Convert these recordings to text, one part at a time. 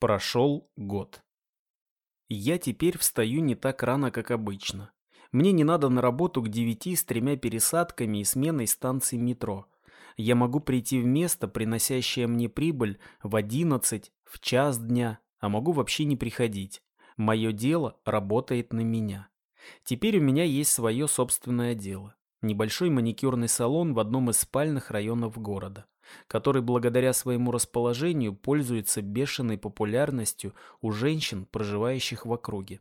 Прошел год. Я теперь встаю не так рано, как обычно. Мне не надо на работу к девяти с тремя пересадками и сменой станций метро. Я могу прийти в место, приносящее мне прибыль, в одиннадцать, в час дня, а могу вообще не приходить. Мое дело работает на меня. Теперь у меня есть свое собственное дело. Небольшой маникюрный салон в одном из спальных районов города который благодаря своему расположению пользуется бешеной популярностью у женщин, проживающих в округе.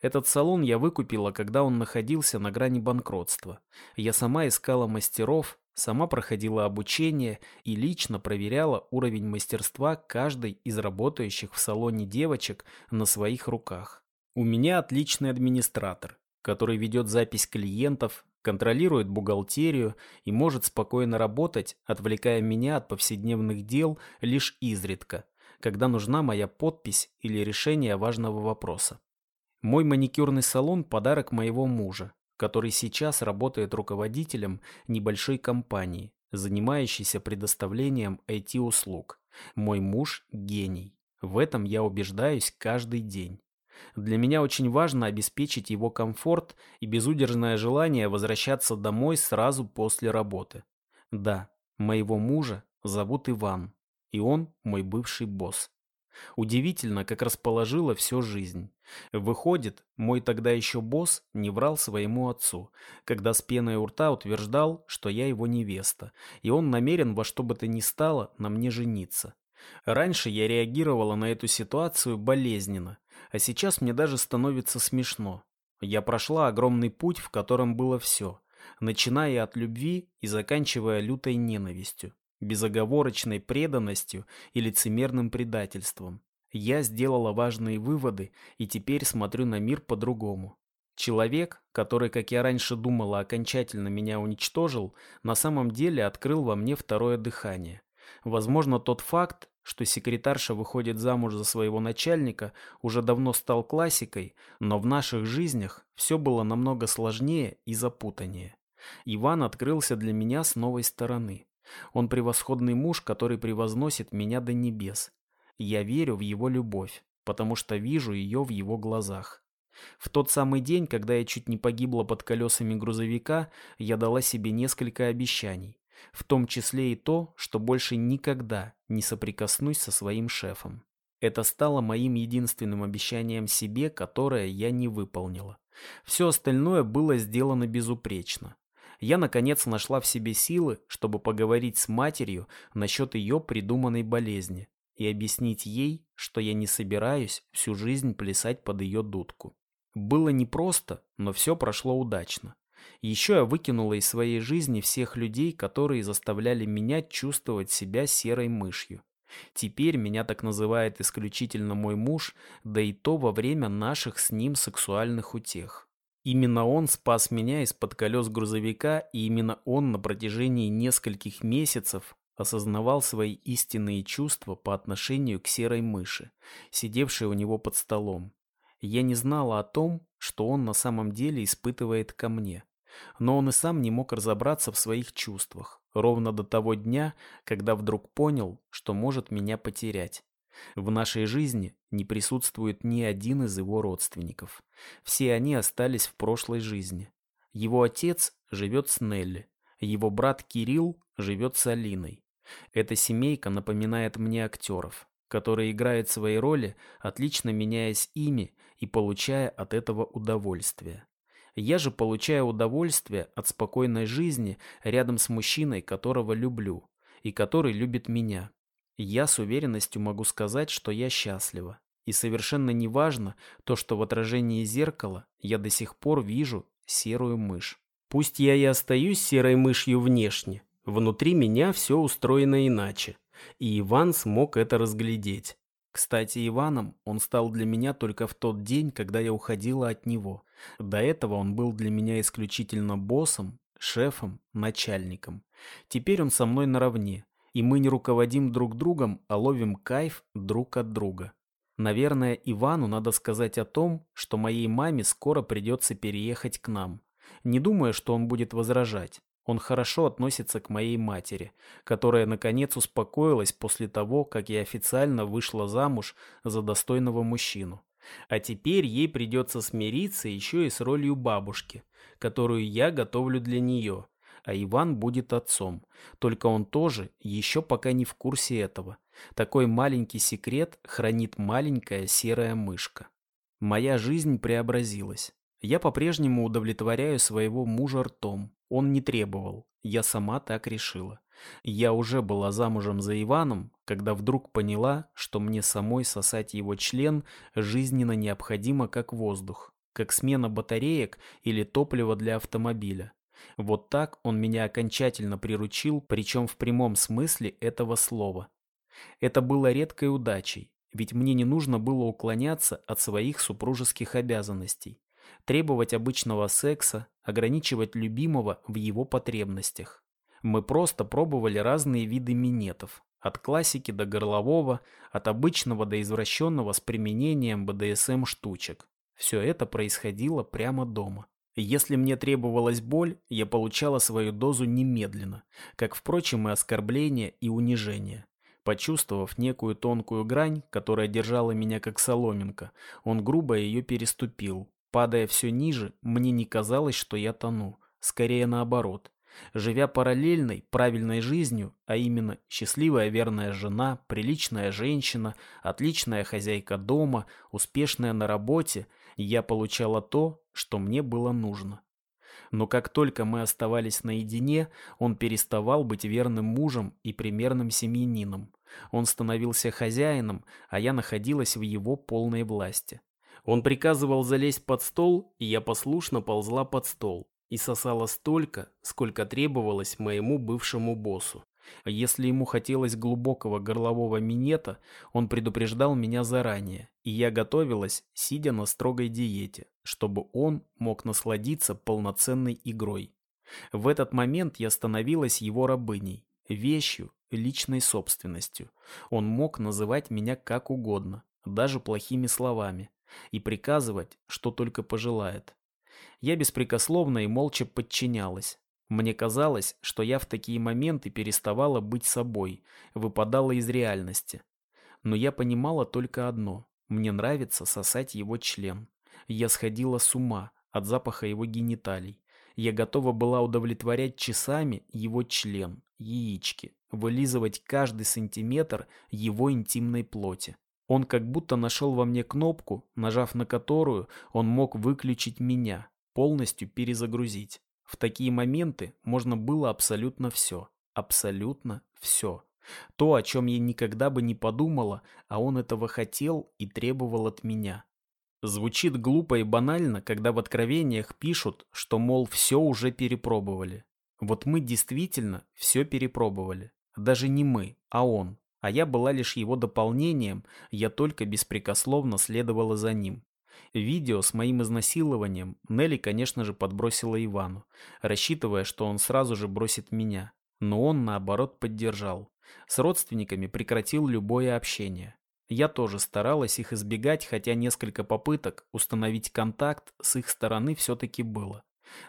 Этот салон я выкупила, когда он находился на грани банкротства. Я сама искала мастеров, сама проходила обучение и лично проверяла уровень мастерства каждой из работающих в салоне девочек на своих руках. У меня отличный администратор, который ведет запись клиентов, контролирует бухгалтерию и может спокойно работать, отвлекая меня от повседневных дел лишь изредка, когда нужна моя подпись или решение важного вопроса. Мой маникюрный салон – подарок моего мужа, который сейчас работает руководителем небольшой компании, занимающейся предоставлением IT-услуг. Мой муж – гений. В этом я убеждаюсь каждый день. Для меня очень важно обеспечить его комфорт и безудержное желание возвращаться домой сразу после работы. Да, моего мужа зовут Иван, и он мой бывший босс. Удивительно, как расположила всю жизнь. Выходит, мой тогда еще босс не врал своему отцу, когда с пеной у рта утверждал, что я его невеста, и он намерен во что бы то ни стало на мне жениться. Раньше я реагировала на эту ситуацию болезненно, а сейчас мне даже становится смешно. Я прошла огромный путь, в котором было все, начиная от любви и заканчивая лютой ненавистью, безоговорочной преданностью и лицемерным предательством. Я сделала важные выводы и теперь смотрю на мир по-другому. Человек, который, как я раньше думала, окончательно меня уничтожил, на самом деле открыл во мне второе дыхание. Возможно, тот факт, что секретарша выходит замуж за своего начальника, уже давно стал классикой, но в наших жизнях все было намного сложнее и запутаннее. Иван открылся для меня с новой стороны. Он превосходный муж, который превозносит меня до небес. Я верю в его любовь, потому что вижу ее в его глазах. В тот самый день, когда я чуть не погибла под колесами грузовика, я дала себе несколько обещаний в том числе и то, что больше никогда не соприкоснусь со своим шефом. Это стало моим единственным обещанием себе, которое я не выполнила. Все остальное было сделано безупречно. Я, наконец, нашла в себе силы, чтобы поговорить с матерью насчет ее придуманной болезни и объяснить ей, что я не собираюсь всю жизнь плясать под ее дудку. Было непросто, но все прошло удачно. Еще я выкинула из своей жизни всех людей, которые заставляли меня чувствовать себя серой мышью. Теперь меня так называет исключительно мой муж, да и то во время наших с ним сексуальных утех. Именно он спас меня из-под колес грузовика, и именно он на протяжении нескольких месяцев осознавал свои истинные чувства по отношению к серой мыши, сидевшей у него под столом. Я не знала о том, что он на самом деле испытывает ко мне. Но он и сам не мог разобраться в своих чувствах, ровно до того дня, когда вдруг понял, что может меня потерять. В нашей жизни не присутствует ни один из его родственников. Все они остались в прошлой жизни. Его отец живет с Нелли, его брат Кирилл живет с Алиной. Эта семейка напоминает мне актеров, которые играют свои роли, отлично меняясь ими и получая от этого удовольствие. Я же получаю удовольствие от спокойной жизни рядом с мужчиной, которого люблю, и который любит меня. Я с уверенностью могу сказать, что я счастлива. И совершенно не важно то, что в отражении зеркала я до сих пор вижу серую мышь. Пусть я и остаюсь серой мышью внешне, внутри меня все устроено иначе. И Иван смог это разглядеть. Кстати, Иваном он стал для меня только в тот день, когда я уходила от него. До этого он был для меня исключительно боссом, шефом, начальником. Теперь он со мной наравне, и мы не руководим друг другом, а ловим кайф друг от друга. Наверное, Ивану надо сказать о том, что моей маме скоро придется переехать к нам. Не думаю, что он будет возражать. Он хорошо относится к моей матери, которая наконец успокоилась после того, как я официально вышла замуж за достойного мужчину. А теперь ей придется смириться еще и с ролью бабушки, которую я готовлю для нее, а Иван будет отцом. Только он тоже еще пока не в курсе этого. Такой маленький секрет хранит маленькая серая мышка. Моя жизнь преобразилась. Я по-прежнему удовлетворяю своего мужа ртом. Он не требовал. Я сама так решила. Я уже была замужем за Иваном, когда вдруг поняла, что мне самой сосать его член жизненно необходимо как воздух, как смена батареек или топливо для автомобиля. Вот так он меня окончательно приручил, причем в прямом смысле этого слова. Это было редкой удачей, ведь мне не нужно было уклоняться от своих супружеских обязанностей требовать обычного секса, ограничивать любимого в его потребностях. Мы просто пробовали разные виды минетов, от классики до горлового, от обычного до извращенного с применением БДСМ штучек. Все это происходило прямо дома. Если мне требовалась боль, я получала свою дозу немедленно, как, впрочем, и оскорбления и унижения. Почувствовав некую тонкую грань, которая держала меня как соломинка, он грубо ее переступил, Падая все ниже, мне не казалось, что я тону. Скорее наоборот. Живя параллельной, правильной жизнью, а именно счастливая верная жена, приличная женщина, отличная хозяйка дома, успешная на работе, я получала то, что мне было нужно. Но как только мы оставались наедине, он переставал быть верным мужем и примерным семьянином. Он становился хозяином, а я находилась в его полной власти. Он приказывал залезть под стол, и я послушно ползла под стол и сосала столько, сколько требовалось моему бывшему боссу. Если ему хотелось глубокого горлового минета, он предупреждал меня заранее, и я готовилась, сидя на строгой диете, чтобы он мог насладиться полноценной игрой. В этот момент я становилась его рабыней, вещью, личной собственностью. Он мог называть меня как угодно, даже плохими словами, и приказывать, что только пожелает. Я беспрекословно и молча подчинялась. Мне казалось, что я в такие моменты переставала быть собой, выпадала из реальности. Но я понимала только одно. Мне нравится сосать его член. Я сходила с ума от запаха его гениталий. Я готова была удовлетворять часами его член, яички, вылизывать каждый сантиметр его интимной плоти. Он как будто нашел во мне кнопку, нажав на которую он мог выключить меня, полностью перезагрузить. В такие моменты можно было абсолютно все. Абсолютно все. То, о чем я никогда бы не подумала, а он этого хотел и требовал от меня. Звучит глупо и банально, когда в откровениях пишут, что, мол, все уже перепробовали. Вот мы действительно все перепробовали. Даже не мы, а он а я была лишь его дополнением, я только беспрекословно следовала за ним. Видео с моим изнасилованием Нелли, конечно же, подбросила Ивану, рассчитывая, что он сразу же бросит меня. Но он, наоборот, поддержал. С родственниками прекратил любое общение. Я тоже старалась их избегать, хотя несколько попыток установить контакт с их стороны все-таки было.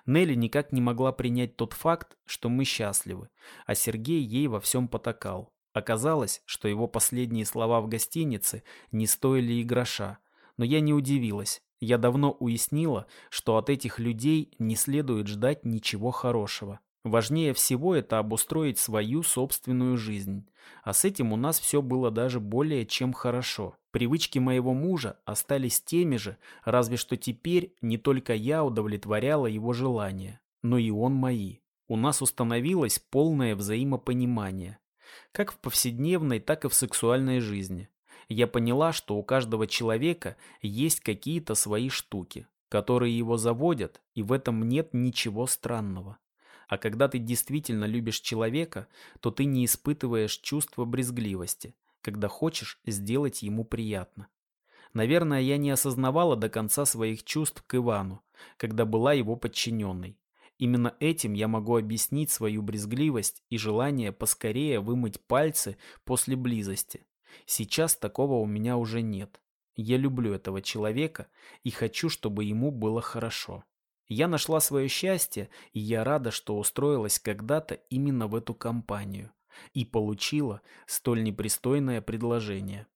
Нелли никак не могла принять тот факт, что мы счастливы, а Сергей ей во всем потакал. Оказалось, что его последние слова в гостинице не стоили и гроша. Но я не удивилась. Я давно уяснила, что от этих людей не следует ждать ничего хорошего. Важнее всего это обустроить свою собственную жизнь. А с этим у нас все было даже более чем хорошо. Привычки моего мужа остались теми же, разве что теперь не только я удовлетворяла его желания, но и он мои. У нас установилось полное взаимопонимание как в повседневной, так и в сексуальной жизни. Я поняла, что у каждого человека есть какие-то свои штуки, которые его заводят, и в этом нет ничего странного. А когда ты действительно любишь человека, то ты не испытываешь чувства брезгливости, когда хочешь сделать ему приятно. Наверное, я не осознавала до конца своих чувств к Ивану, когда была его подчиненной. Именно этим я могу объяснить свою брезгливость и желание поскорее вымыть пальцы после близости. Сейчас такого у меня уже нет. Я люблю этого человека и хочу, чтобы ему было хорошо. Я нашла свое счастье, и я рада, что устроилась когда-то именно в эту компанию и получила столь непристойное предложение.